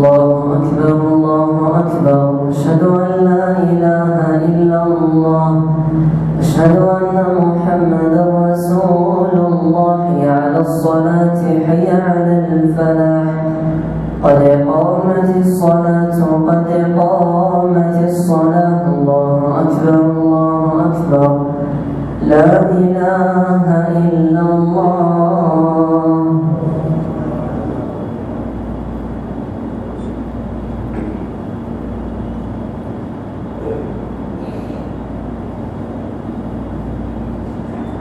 الله أكبر الله أكبر أشهد أن لا إله إلا الله أشهد أن محمدا رسول الله على الصلاة حي على الفلاح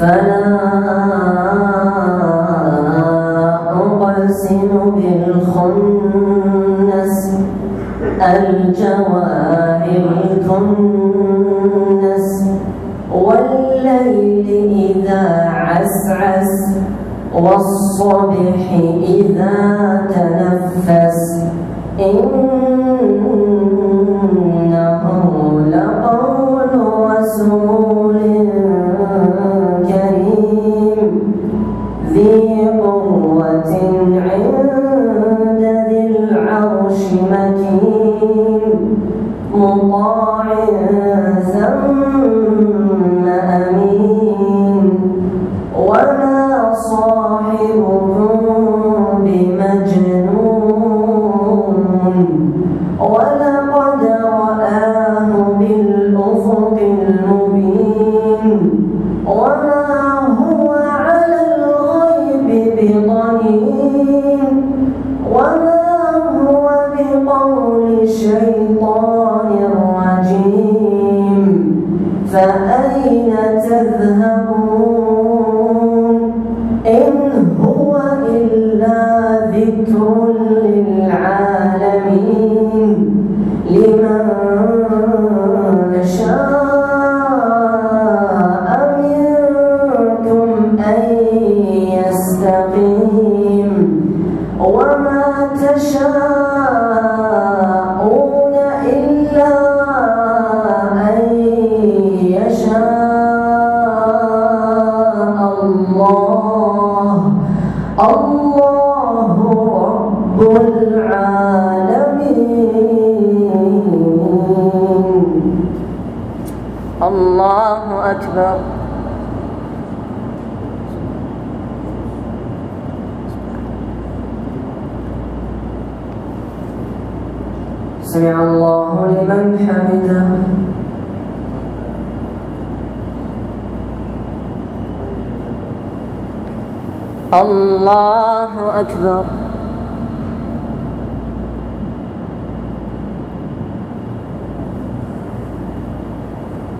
فلا أقسم بالخنس الجوار الكنس والليل إذا عسعس والصبح إذا تنفس. إنه لقول رسول then أكبر سمع الله لمن حمده. الله أكبر.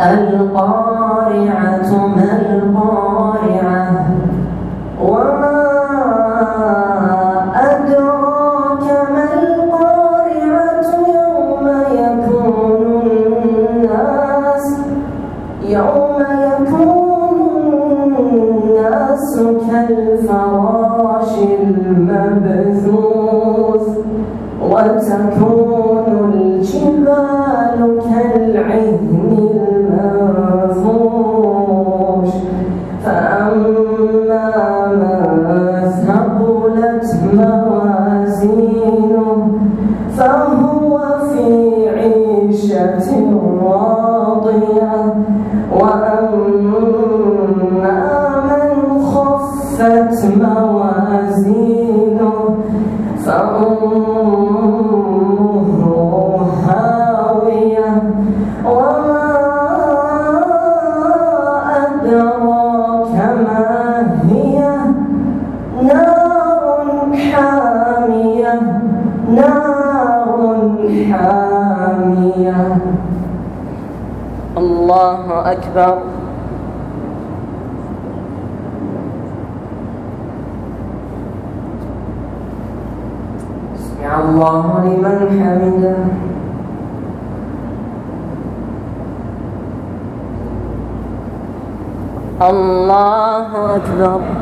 القارعة ما حامية الله أكبر. سمع الله لمن حمده. الله أكبر.